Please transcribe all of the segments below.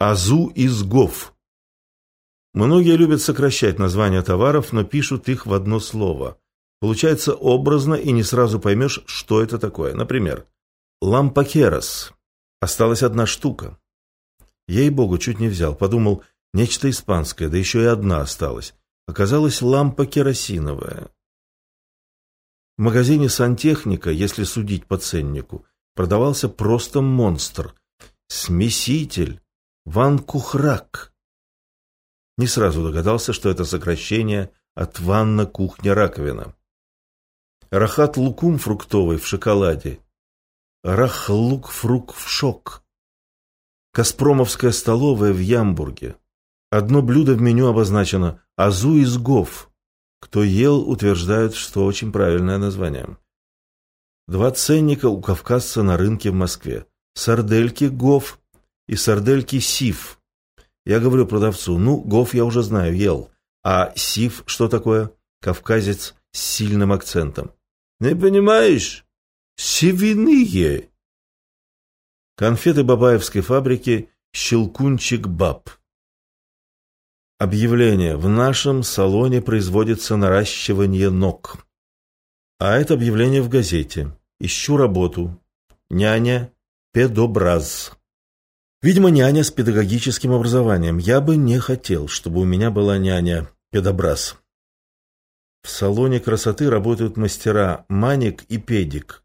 Азу из Гов. Многие любят сокращать названия товаров, но пишут их в одно слово. Получается образно и не сразу поймешь, что это такое. Например, лампакерос. Осталась одна штука. Ей-богу, чуть не взял. Подумал, нечто испанское, да еще и одна осталась. Оказалась лампа керосиновая. В магазине сантехника, если судить по ценнику, продавался просто монстр. Смеситель. Ванкухрак. Не сразу догадался, что это сокращение от ванна кухня раковина. Рахат лукум фруктовый в шоколаде. Рахлук фрук в шок. Каспромовская столовая в Ямбурге. Одно блюдо в меню обозначено «Азу из Гов». Кто ел, утверждают, что очень правильное название. Два ценника у кавказца на рынке в Москве. Сардельки Гов и сардельки Сив. Я говорю продавцу, ну, Гов я уже знаю, ел. А Сив что такое? Кавказец с сильным акцентом. Не понимаешь? Севиные. Конфеты Бабаевской фабрики «Щелкунчик Баб». Объявление. В нашем салоне производится наращивание ног. А это объявление в газете. Ищу работу. Няня Педобраз. Видимо, няня с педагогическим образованием. Я бы не хотел, чтобы у меня была няня Педобраз. В салоне красоты работают мастера Маник и Педик.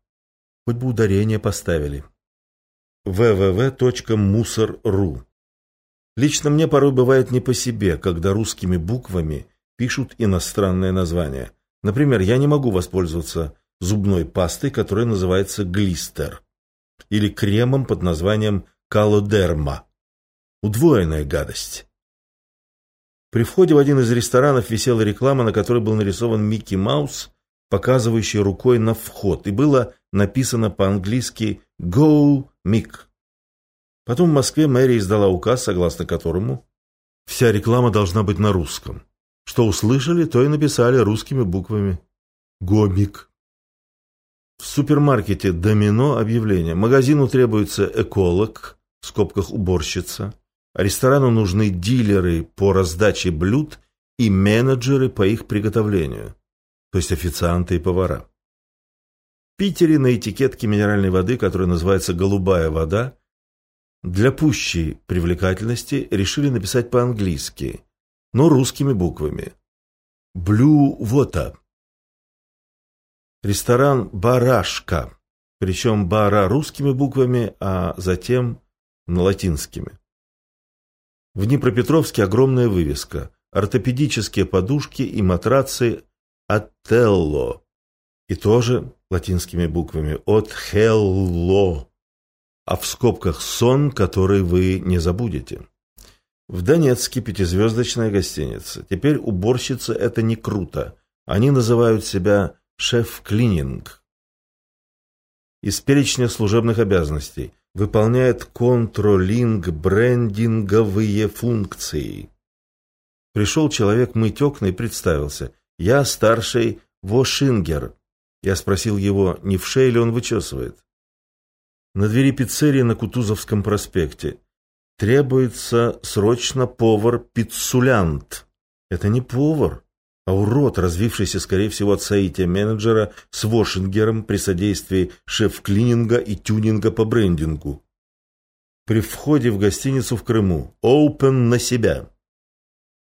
Хоть бы ударение поставили. www.musor.ru Лично мне порой бывает не по себе, когда русскими буквами пишут иностранное название. Например, я не могу воспользоваться зубной пастой, которая называется глистер, или кремом под названием калодерма. Удвоенная гадость. При входе в один из ресторанов висела реклама, на которой был нарисован Микки Маус, показывающий рукой на вход, и было написано по-английски «Go, Mick». Потом в Москве мэрия издала указ, согласно которому вся реклама должна быть на русском. Что услышали, то и написали русскими буквами «Go, Mick». В супермаркете «Домино» объявление. Магазину требуется эколог, в скобках уборщица, Ресторану нужны дилеры по раздаче блюд и менеджеры по их приготовлению, то есть официанты и повара. В Питере на этикетке минеральной воды, которая называется «голубая вода», для пущей привлекательности решили написать по-английски, но русскими буквами. Blue Water. Ресторан «Барашка», причем «бара» русскими буквами, а затем на латинскими. В Днепропетровске огромная вывеска. Ортопедические подушки и матрацы «Ателло». И тоже латинскими буквами «От Хелло». А в скобках «Сон, который вы не забудете». В Донецке пятизвездочная гостиница. Теперь уборщица – это не круто. Они называют себя шеф-клининг. Из перечня служебных обязанностей – выполняет контролинг-брендинговые функции. Пришел человек мыть окна и представился. «Я старший Вошингер». Я спросил его, не в шее ли он вычесывает. На двери пиццерии на Кутузовском проспекте. Требуется срочно повар-пиццулянт. Это не повар, а урод, развившийся, скорее всего, от соития менеджера с Вошингером при содействии шеф-клининга и тюнинга по брендингу. При входе в гостиницу в Крыму. Open на себя.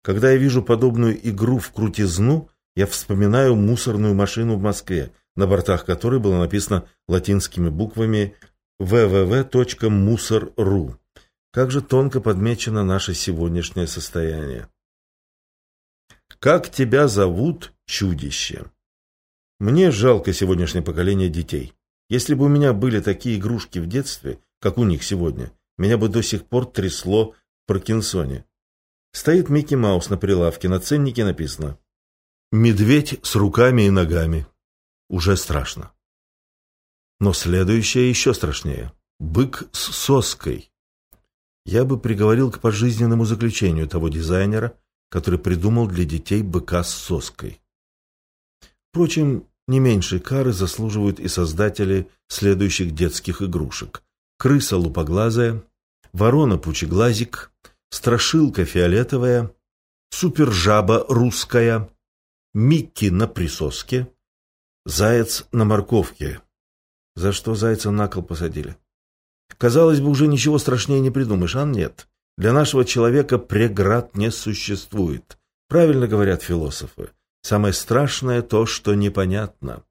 Когда я вижу подобную игру в крутизну, я вспоминаю мусорную машину в Москве, на бортах которой было написано латинскими буквами www.musor.ru. Как же тонко подмечено наше сегодняшнее состояние. Как тебя зовут, чудище? Мне жалко сегодняшнее поколение детей. Если бы у меня были такие игрушки в детстве, как у них сегодня, меня бы до сих пор трясло в Паркинсоне. Стоит Микки Маус на прилавке, на ценнике написано «Медведь с руками и ногами». Уже страшно. Но следующее еще страшнее. Бык с соской. Я бы приговорил к пожизненному заключению того дизайнера, который придумал для детей быка с соской. Впрочем, не меньшей кары заслуживают и создатели следующих детских игрушек. Крыса лупоглазая, ворона-пучеглазик, страшилка фиолетовая, супержаба русская, Микки на присоске, заяц на морковке. За что зайца на кол посадили? Казалось бы, уже ничего страшнее не придумаешь, а нет. Для нашего человека преград не существует. Правильно говорят философы. Самое страшное то, что непонятно.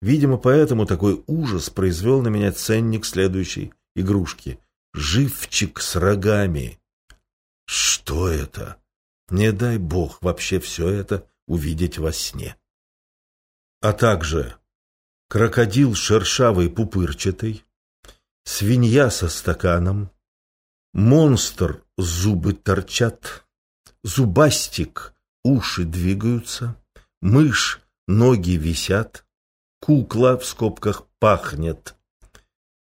Видимо, поэтому такой ужас произвел на меня ценник следующей игрушки. Живчик с рогами. Что это? Не дай бог вообще все это увидеть во сне. А также крокодил шершавый пупырчатый, свинья со стаканом, монстр зубы торчат, зубастик уши двигаются, мышь ноги висят, кукла в скобках пахнет,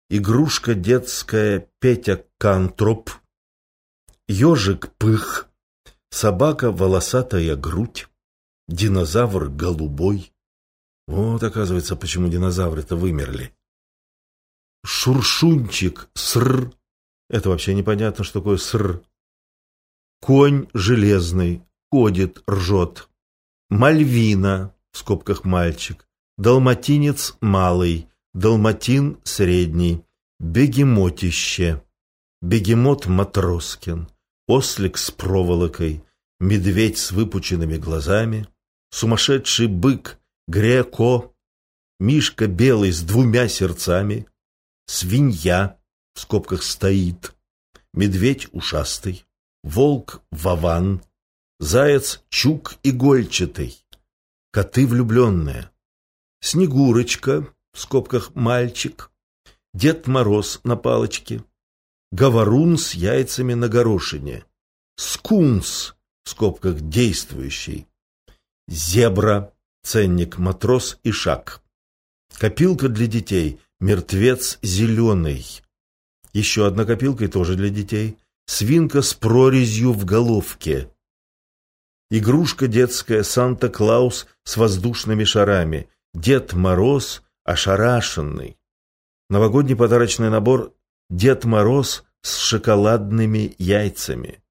игрушка детская Петя Кантроп, ежик пых, собака волосатая грудь, динозавр голубой. Вот, оказывается, почему динозавры-то вымерли. Шуршунчик ср. Это вообще непонятно, что такое ср. Конь железный, ходит, ржет. Мальвина, в скобках мальчик. Далматинец малый, далматин средний. Бегемотище. Бегемот Матроскин. Ослик с проволокой. Медведь с выпученными глазами. Сумасшедший бык Греко. Мишка белый с двумя сердцами свинья в скобках стоит, медведь ушастый, волк вован, заяц чук игольчатый, коты влюбленные, снегурочка в скобках мальчик, Дед Мороз на палочке, говорун с яйцами на горошине, скунс в скобках действующий, зебра, ценник, матрос и шаг, копилка для детей – Мертвец зеленый. Еще одна копилка и тоже для детей. Свинка с прорезью в головке. Игрушка детская Санта-Клаус с воздушными шарами. Дед Мороз ошарашенный. Новогодний подарочный набор Дед Мороз с шоколадными яйцами.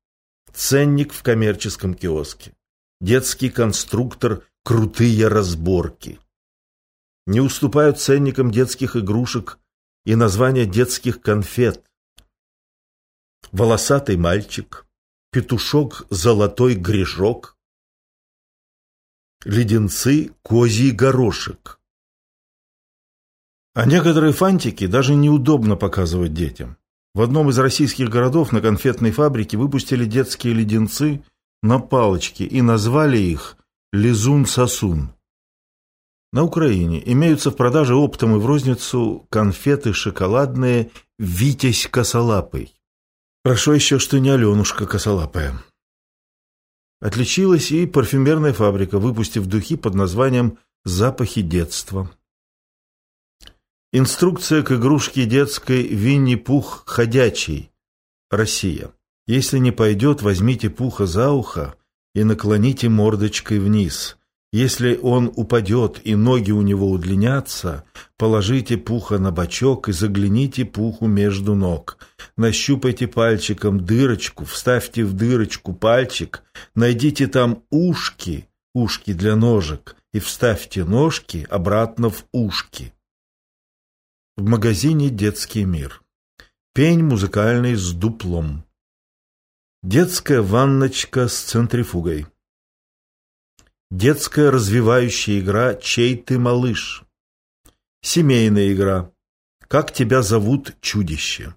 Ценник в коммерческом киоске. Детский конструктор «Крутые разборки» не уступают ценникам детских игрушек и названия детских конфет. Волосатый мальчик, петушок золотой грешок, леденцы козий горошек. А некоторые фантики даже неудобно показывать детям. В одном из российских городов на конфетной фабрике выпустили детские леденцы на палочке и назвали их «Лизун-сосун». На Украине имеются в продаже оптом и в розницу конфеты шоколадные «Витязь косолапый». Хорошо еще, что не Аленушка косолапая. Отличилась и парфюмерная фабрика, выпустив духи под названием «Запахи детства». Инструкция к игрушке детской «Винни-Пух ходячий». Россия. Если не пойдет, возьмите пуха за ухо и наклоните мордочкой вниз. Если он упадет и ноги у него удлинятся, положите пуха на бочок и загляните пуху между ног. Нащупайте пальчиком дырочку, вставьте в дырочку пальчик, найдите там ушки, ушки для ножек, и вставьте ножки обратно в ушки. В магазине «Детский мир». Пень музыкальный с дуплом. Детская ванночка с центрифугой. Детская развивающая игра «Чей ты малыш?» Семейная игра «Как тебя зовут, чудище?»